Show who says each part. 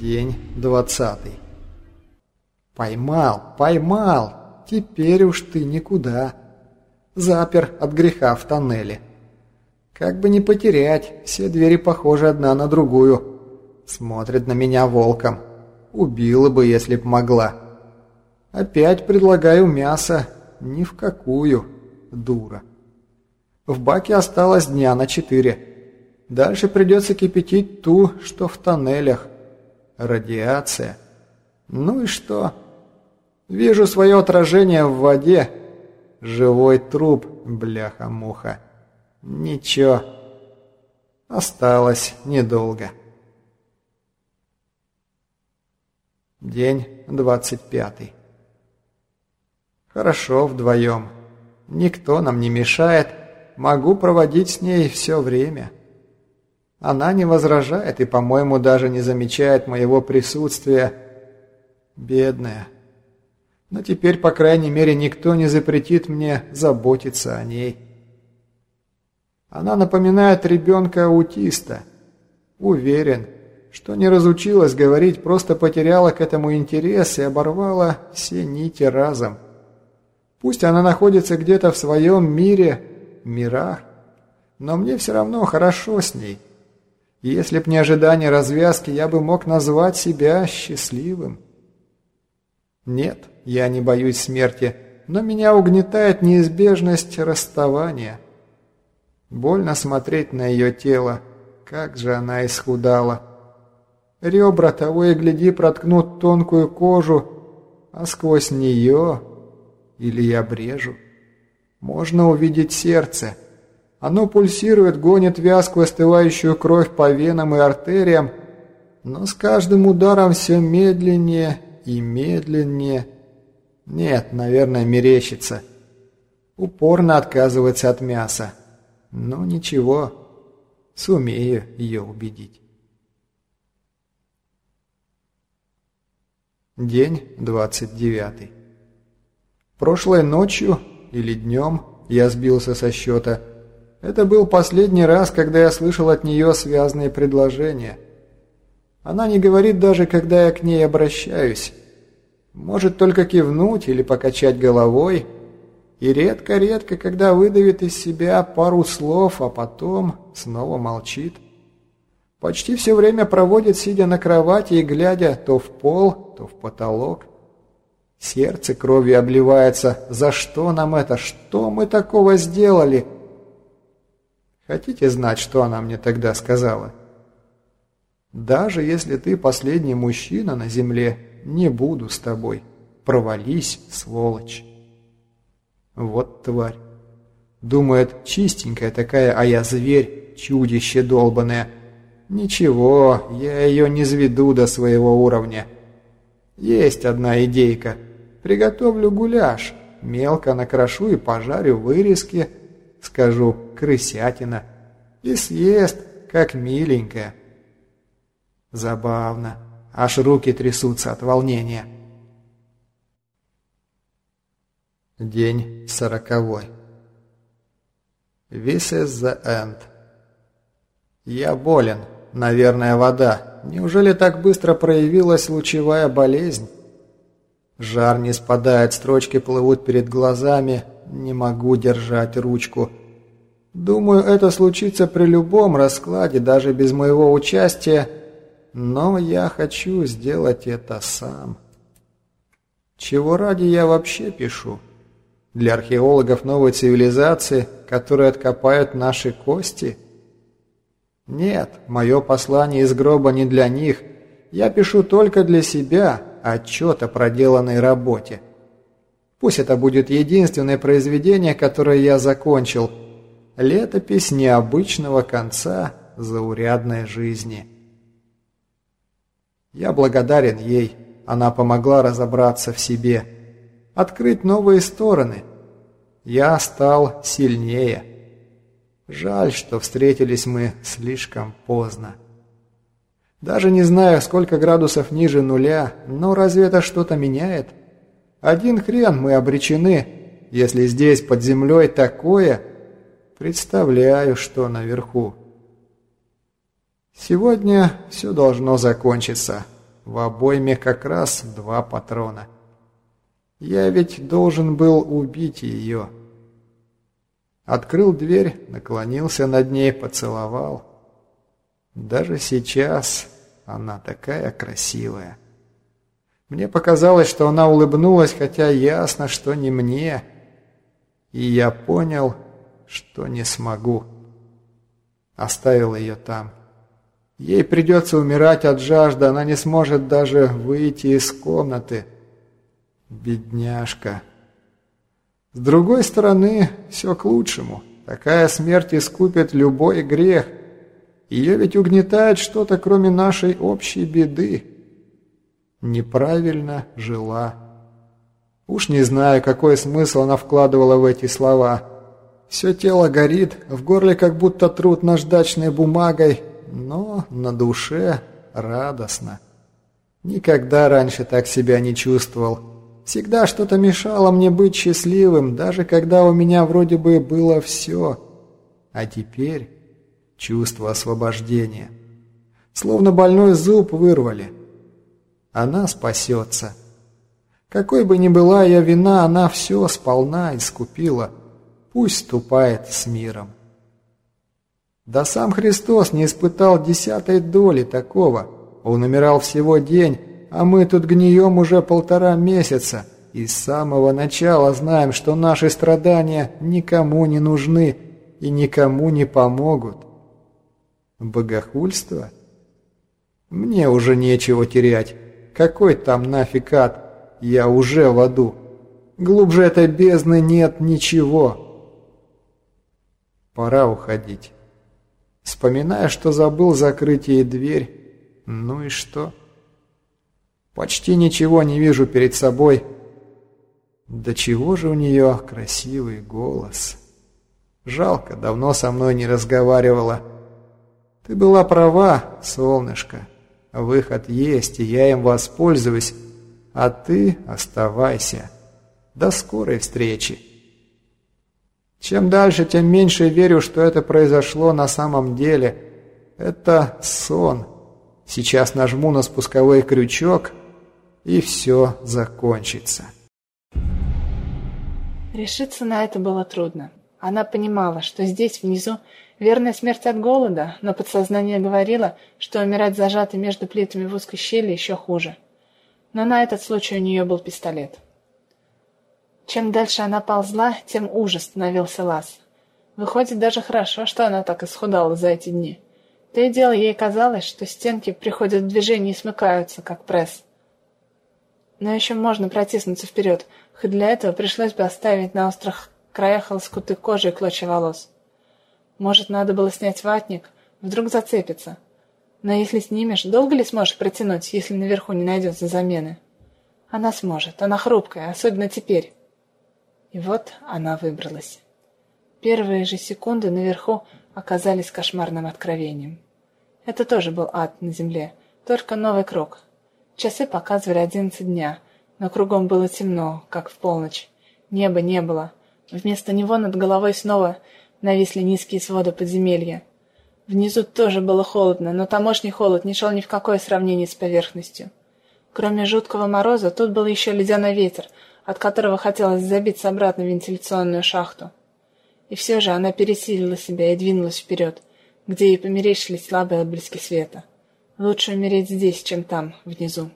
Speaker 1: День двадцатый. Поймал, поймал. Теперь уж ты никуда. Запер от греха в тоннеле. Как бы не потерять, все двери похожи одна на другую. Смотрит на меня волком. Убила бы, если б могла. Опять предлагаю мясо. Ни в какую, дура. В баке осталось дня на четыре. Дальше придется кипятить ту, что в тоннелях. Радиация. Ну и что? Вижу свое отражение в воде. Живой труп, бляха-муха. Ничего. Осталось недолго. День двадцать пятый. Хорошо вдвоем. Никто нам не мешает. Могу проводить с ней все время. Она не возражает и, по-моему, даже не замечает моего присутствия. Бедная. Но теперь, по крайней мере, никто не запретит мне заботиться о ней. Она напоминает ребенка-аутиста. Уверен, что не разучилась говорить, просто потеряла к этому интерес и оборвала все нити разом. Пусть она находится где-то в своем мире, мирах, но мне все равно хорошо с ней. И если б не ожидание развязки, я бы мог назвать себя счастливым. Нет, я не боюсь смерти, но меня угнетает неизбежность расставания. Больно смотреть на ее тело, как же она исхудала. Ребра того и гляди проткнут тонкую кожу, а сквозь нее, или я брежу, можно увидеть сердце — оно пульсирует, гонит вязкую остывающую кровь по венам и артериям, но с каждым ударом все медленнее и медленнее. Нет, наверное, мерещится. Упорно отказывается от мяса. Но ничего, сумею ее убедить. День двадцать девятый. Прошлой ночью или днем я сбился со счета – это был последний раз, когда я слышал от нее связные предложения. Она не говорит даже, когда я к ней обращаюсь. Может только кивнуть или покачать головой. И редко-редко, когда выдавит из себя пару слов, а потом снова молчит. Почти все время проводит, сидя на кровати и глядя то в пол, то в потолок. Сердце кровью обливается. За что нам это? Что мы такого сделали?» Хотите знать, что она мне тогда сказала? Даже если ты последний мужчина на земле, не буду с тобой. Провались, сволочь. Вот тварь. Думает, чистенькая такая, а я зверь, чудище долбанное. Ничего, я ее не сведу до своего уровня. Есть одна идейка. Приготовлю гуляш, мелко накрошу и пожарю вырезки, скажу, крысятина, и съест, как миленькая. Забавно, аж руки трясутся от волнения. День сороковой. This is the end. Я болен, наверное, вода. Неужели так быстро проявилась лучевая болезнь? Жар не спадает, строчки плывут перед глазами, не могу держать ручку. Думаю, это случится при любом раскладе, даже без моего участия, но я хочу сделать это сам. Чего ради я вообще пишу? Для археологов новой цивилизации, которые откопают наши кости? Нет, мое послание из гроба не для них. Я пишу только для себя отчет о проделанной работе. Пусть это будет единственное произведение, которое я закончил – Летопись необычного конца заурядной жизни. Я благодарен ей. Она помогла разобраться в себе, открыть новые стороны. Я стал сильнее. Жаль, что встретились мы слишком поздно. Даже не знаю, сколько градусов ниже нуля, но разве это что-то меняет? Один хрен мы обречены, если здесь под землей такое, Представляю, что наверху. Сегодня все должно закончиться. В обойме как раз два патрона. Я ведь должен был убить ее. Открыл дверь, наклонился над ней, поцеловал. Даже сейчас она такая красивая. Мне показалось, что она улыбнулась, хотя ясно, что не мне. И я понял, что не смогу. Оставил ее там. Ей придется умирать от жажды, она не сможет даже выйти из комнаты. Бедняжка. С другой стороны, все к лучшему. Такая смерть искупит любой грех. Ее ведь угнетает что-то, кроме нашей общей беды. Неправильно жила. Уж не знаю, какой смысл она вкладывала в эти слова. Все тело горит, в горле как будто труд наждачной бумагой, но на душе радостно. Никогда раньше так себя не чувствовал. Всегда что-то мешало мне быть счастливым, даже когда у меня вроде бы было все. А теперь чувство освобождения. Словно больной зуб вырвали. Она спасется. Какой бы ни была ее вина, она все сполна искупила. Пусть ступает с миром. Да сам Христос не испытал десятой доли такого. Он умирал всего день, а мы тут гнием уже полтора месяца. И с самого начала знаем, что наши страдания никому не нужны и никому не помогут. Богохульство? Мне уже нечего терять. Какой там нафиг ад? Я уже в аду. Глубже этой бездны нет ничего. Пора уходить. Вспоминая, что забыл закрыть ей дверь. Ну и что? Почти ничего не вижу перед собой. Да чего же у нее красивый голос. Жалко, давно со мной не разговаривала. Ты была права, солнышко. Выход есть, и я им воспользуюсь. А ты оставайся. До скорой встречи. Чем дальше, тем меньше верю, что это произошло на самом деле. Это сон. Сейчас нажму на спусковой крючок, и все закончится.
Speaker 2: Решиться на это было трудно. Она понимала, что здесь, внизу, верная смерть от голода, но подсознание говорило, что умирать зажатой между плитами в узкой щели еще хуже. Но на этот случай у нее был пистолет. Чем дальше она ползла, тем ужас становился лаз. Выходит, даже хорошо, что она так исхудала за эти дни. То и дело ей казалось, что стенки приходят в движение и смыкаются, как пресс. Но еще можно протиснуться вперед, хоть для этого пришлось бы оставить на острых краях лоскуты кожи и клочья волос. Может, надо было снять ватник, вдруг зацепится. Но если снимешь, долго ли сможешь протянуть, если наверху не найдется замены? Она сможет, она хрупкая, особенно теперь. И вот она выбралась. Первые же секунды наверху оказались кошмарным откровением. Это тоже был ад на земле, только новый круг. Часы показывали одиннадцать дня, но кругом было темно, как в полночь. Неба не было. Вместо него над головой снова нависли низкие своды подземелья. Внизу тоже было холодно, но тамошний холод не шел ни в какое сравнение с поверхностью. Кроме жуткого мороза, тут был еще ледяной ветер, от которого хотелось забиться обратно в вентиляционную шахту. И все же она пересилила себя и двинулась вперед, где ей померещились слабые отблески света. Лучше умереть здесь, чем там, внизу.